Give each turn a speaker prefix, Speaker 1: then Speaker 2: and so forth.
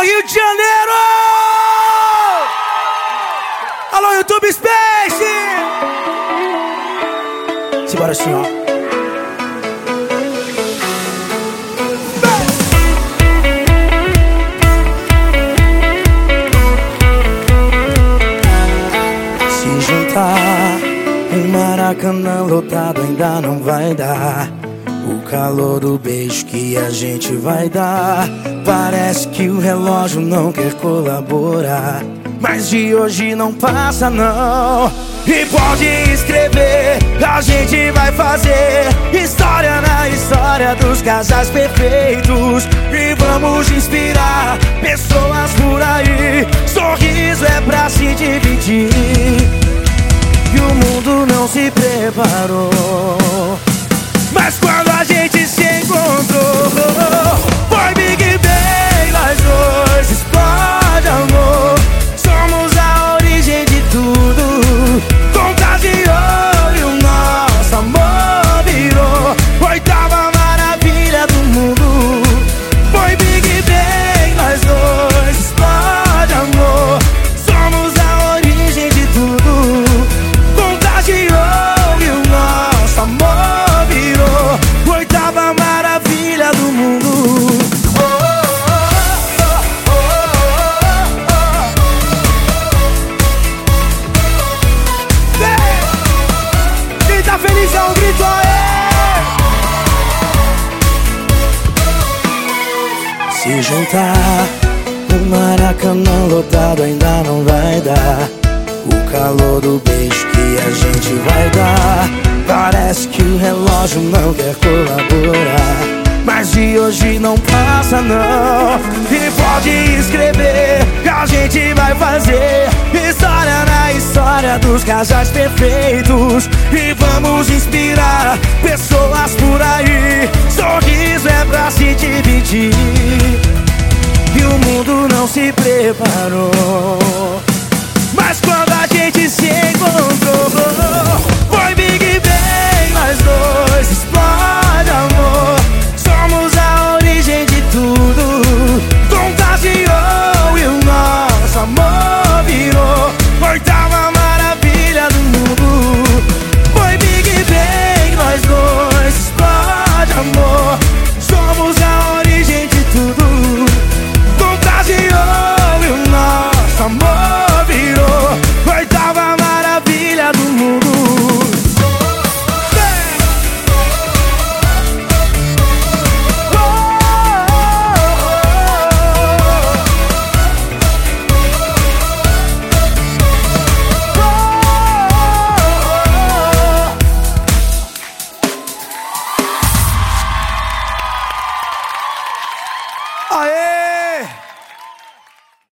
Speaker 1: Rio de Janeiro! Alô, YouTube Space! Simbora assim, ó. Se juntar, um maracanã lotado ainda não vai dar. O calor do beijo que a gente vai dar. Parece que o relógio não quer colaborar. Mas de hoje não passa, não. E pode escrever, a gente vai fazer história na história dos casais perfeitos. E vamos inspirar pessoas por aí. Sorriso é pra se dividir. E o mundo não se preparou. Grito aí! Se juntar O maracanã lotado ainda não vai dar. O calor do beijo que a gente vai dar. Parece que o relógio não quer colaborar. Mas de hoje não passa não. E pode escrever que a gente vai fazer dos casais perfeitos E vamos inspirar pessoas por aí Sorriso é pra se dividir e o mundo não se preparou. Mas quando a gente se encontrou, Aê!